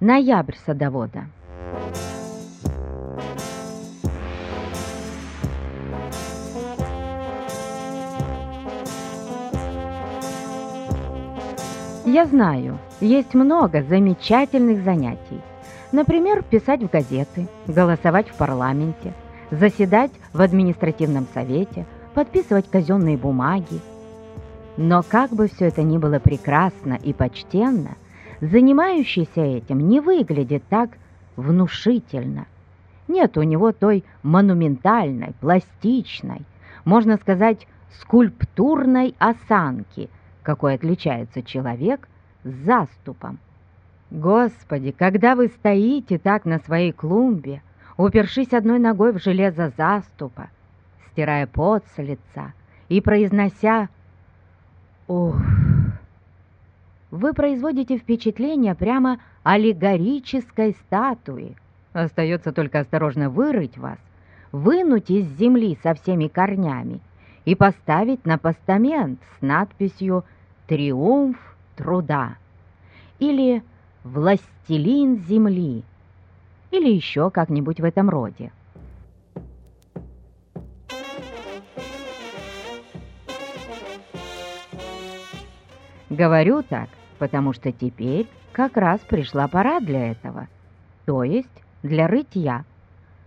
Ноябрь садовода. Я знаю, есть много замечательных занятий. Например, писать в газеты, голосовать в парламенте, заседать в административном совете, подписывать казенные бумаги. Но как бы все это ни было прекрасно и почтенно – занимающийся этим не выглядит так внушительно. Нет у него той монументальной, пластичной, можно сказать, скульптурной осанки, какой отличается человек с заступом. Господи, когда вы стоите так на своей клумбе, упершись одной ногой в железо заступа, стирая пот с лица и произнося «Ух!» Вы производите впечатление прямо аллегорической статуи. Остается только осторожно вырыть вас, вынуть из земли со всеми корнями и поставить на постамент с надписью «Триумф труда» или «Властелин земли» или еще как-нибудь в этом роде. Говорю так, потому что теперь как раз пришла пора для этого, то есть для рытья.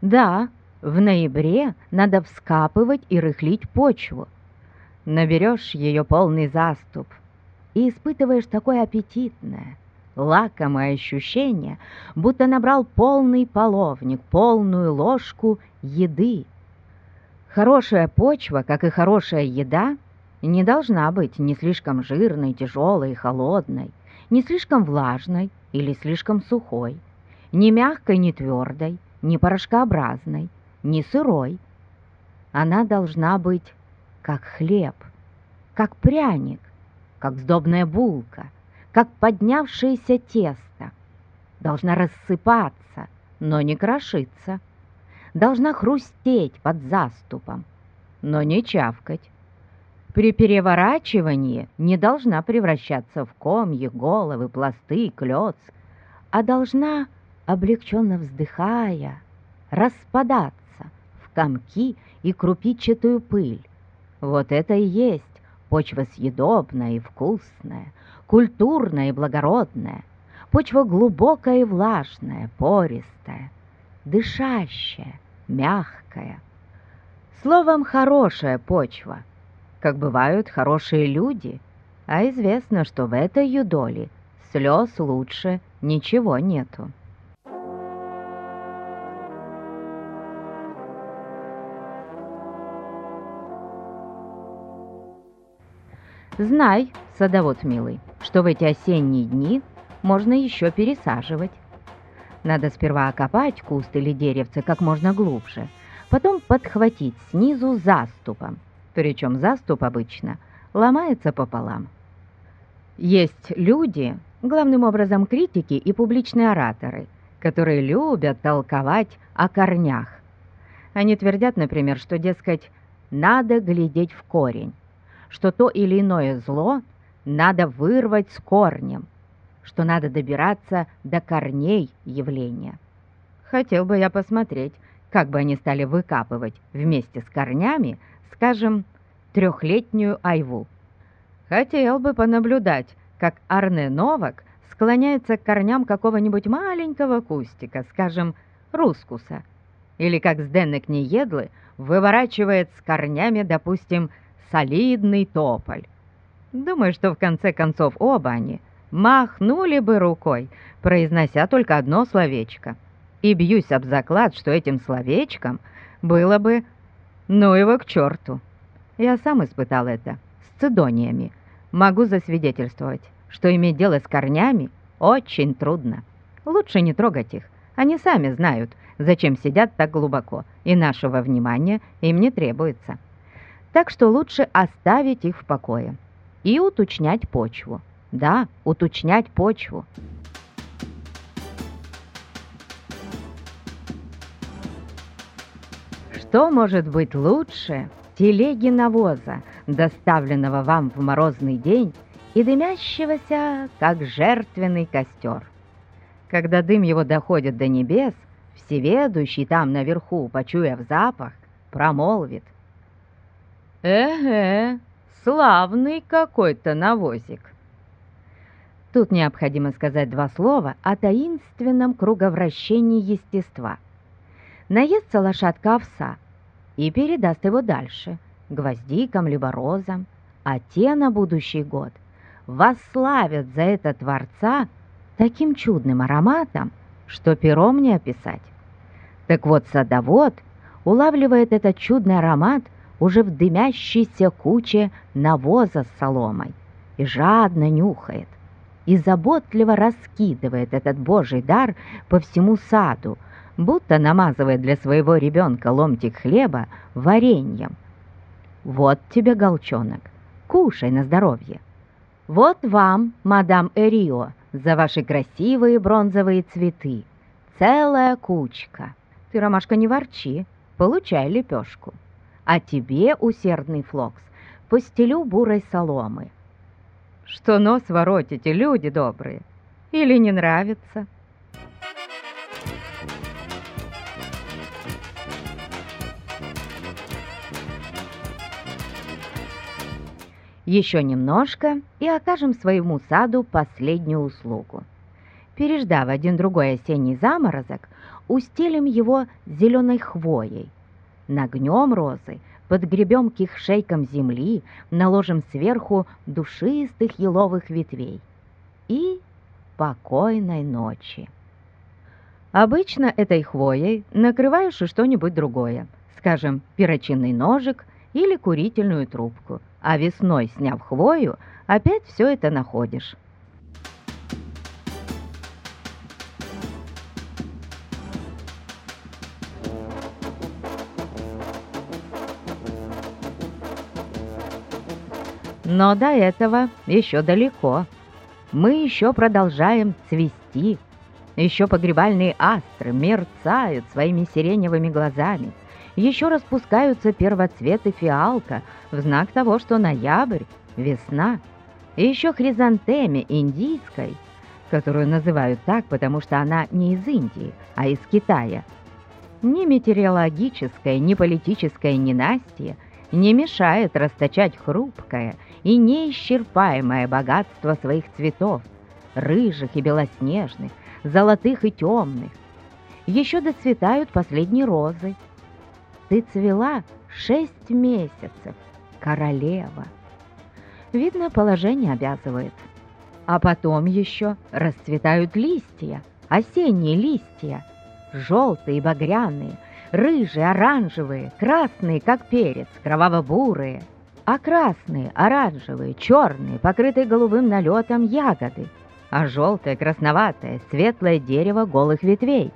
Да, в ноябре надо вскапывать и рыхлить почву. Наберешь ее полный заступ и испытываешь такое аппетитное, лакомое ощущение, будто набрал полный половник, полную ложку еды. Хорошая почва, как и хорошая еда, не должна быть ни слишком жирной, тяжелой и холодной, не слишком влажной или слишком сухой, не мягкой, не твердой, не порошкообразной, не сырой. Она должна быть как хлеб, как пряник, как сдобная булка, как поднявшееся тесто. Должна рассыпаться, но не крошиться. Должна хрустеть под заступом, но не чавкать при переворачивании не должна превращаться в комьи, головы, пласты, клёц, а должна, облегченно вздыхая, распадаться в комки и крупичатую пыль. Вот это и есть почва съедобная и вкусная, культурная и благородная, почва глубокая и влажная, пористая, дышащая, мягкая. Словом, хорошая почва — как бывают хорошие люди, а известно, что в этой юдоле слез лучше ничего нету. Знай, садовод милый, что в эти осенние дни можно еще пересаживать. Надо сперва окопать куст или деревце как можно глубже, потом подхватить снизу заступом, причем заступ обычно ломается пополам. Есть люди, главным образом критики и публичные ораторы, которые любят толковать о корнях. Они твердят, например, что, дескать, надо глядеть в корень, что то или иное зло надо вырвать с корнем, что надо добираться до корней явления. Хотел бы я посмотреть, как бы они стали выкапывать вместе с корнями скажем, трехлетнюю айву. Хотел бы понаблюдать, как Арне Новак склоняется к корням какого-нибудь маленького кустика, скажем, рускуса, или как Сденек Неедлы выворачивает с корнями, допустим, солидный тополь. Думаю, что в конце концов оба они махнули бы рукой, произнося только одно словечко. И бьюсь об заклад, что этим словечком было бы ну его к черту. Я сам испытал это с цидониями. Могу засвидетельствовать, что иметь дело с корнями очень трудно. Лучше не трогать их. Они сами знают, зачем сидят так глубоко, и нашего внимания им не требуется. Так что лучше оставить их в покое и уточнять почву. Да, уточнять почву. Что может быть лучше телеги навоза, доставленного вам в морозный день и дымящегося, как жертвенный костер? Когда дым его доходит до небес, всеведущий там наверху, почуяв запах, промолвит. «Эге, славный какой-то навозик!» Тут необходимо сказать два слова о таинственном круговращении естества. Наестся лошадка овса и передаст его дальше, гвоздикам либо розам, а те на будущий год восславят за это Творца таким чудным ароматом, что пером не описать. Так вот, садовод улавливает этот чудный аромат уже в дымящейся куче навоза с соломой и жадно нюхает, и заботливо раскидывает этот божий дар по всему саду, будто намазывает для своего ребенка ломтик хлеба вареньем. Вот тебе, голчонок, кушай на здоровье. Вот вам, мадам Эрио, за ваши красивые бронзовые цветы. Целая кучка. Ты, Ромашка, не ворчи, получай лепешку. А тебе, усердный флокс, постелю бурой соломы. Что нос воротите, люди добрые? Или не нравится?» Еще немножко и окажем своему саду последнюю услугу. Переждав один другой осенний заморозок, устелим его зеленой хвоей. Нагнем розы, подгребем к их шейкам земли, наложим сверху душистых еловых ветвей. И покойной ночи. Обычно этой хвоей накрываешь и что-нибудь другое, скажем, перочинный ножик или курительную трубку – а весной, сняв хвою, опять все это находишь. Но до этого еще далеко. Мы еще продолжаем цвести. Еще погребальные астры мерцают своими сиреневыми глазами еще распускаются первоцветы фиалка в знак того, что ноябрь — весна. И еще хризантеме индийской, которую называют так, потому что она не из Индии, а из Китая. Ни метеорологическое, ни политическое ненастье не мешает расточать хрупкое и неисчерпаемое богатство своих цветов, рыжих и белоснежных, золотых и темных. Еще доцветают последние розы, ты цвела шесть месяцев, королева. Видно, положение обязывает. А потом еще расцветают листья, осенние листья, желтые, багряные, рыжие, оранжевые, красные, как перец, кроваво-бурые, а красные, оранжевые, черные, покрытые голубым налетом ягоды, а желтое, красноватое, светлое дерево голых ветвей.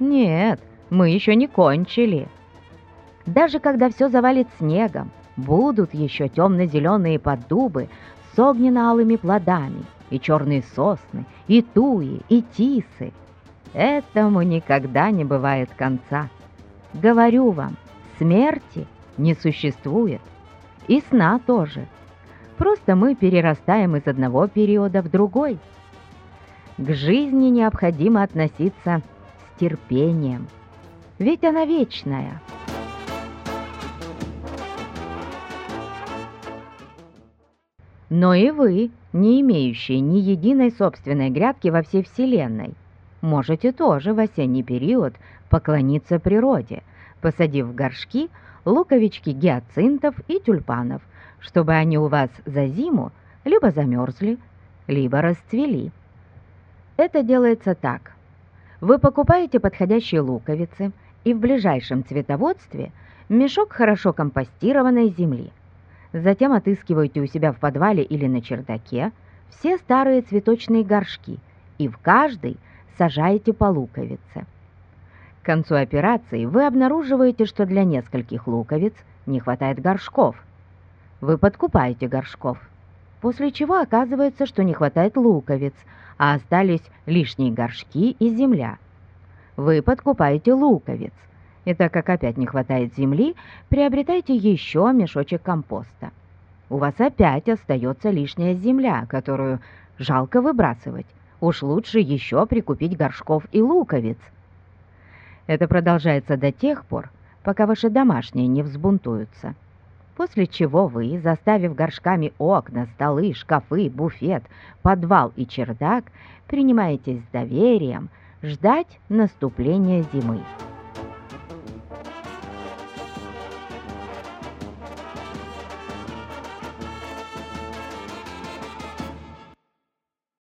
Нет, мы еще не кончили. Даже когда все завалит снегом, будут еще темно-зеленые поддубы с огненно-алыми плодами, и черные сосны, и туи, и тисы. Этому никогда не бывает конца. Говорю вам, смерти не существует, и сна тоже. Просто мы перерастаем из одного периода в другой. К жизни необходимо относиться с терпением, ведь она вечная. Но и вы, не имеющие ни единой собственной грядки во всей Вселенной, можете тоже в осенний период поклониться природе, посадив в горшки луковички гиацинтов и тюльпанов, чтобы они у вас за зиму либо замерзли, либо расцвели. Это делается так. Вы покупаете подходящие луковицы и в ближайшем цветоводстве мешок хорошо компостированной земли – Затем отыскиваете у себя в подвале или на чердаке все старые цветочные горшки и в каждый сажаете по луковице. К концу операции вы обнаруживаете, что для нескольких луковиц не хватает горшков. Вы подкупаете горшков, после чего оказывается, что не хватает луковиц, а остались лишние горшки и земля. Вы подкупаете луковиц, и так как опять не хватает земли, приобретайте еще мешочек компоста. У вас опять остается лишняя земля, которую жалко выбрасывать. Уж лучше еще прикупить горшков и луковиц. Это продолжается до тех пор, пока ваши домашние не взбунтуются. После чего вы, заставив горшками окна, столы, шкафы, буфет, подвал и чердак, принимаетесь с доверием ждать наступления зимы.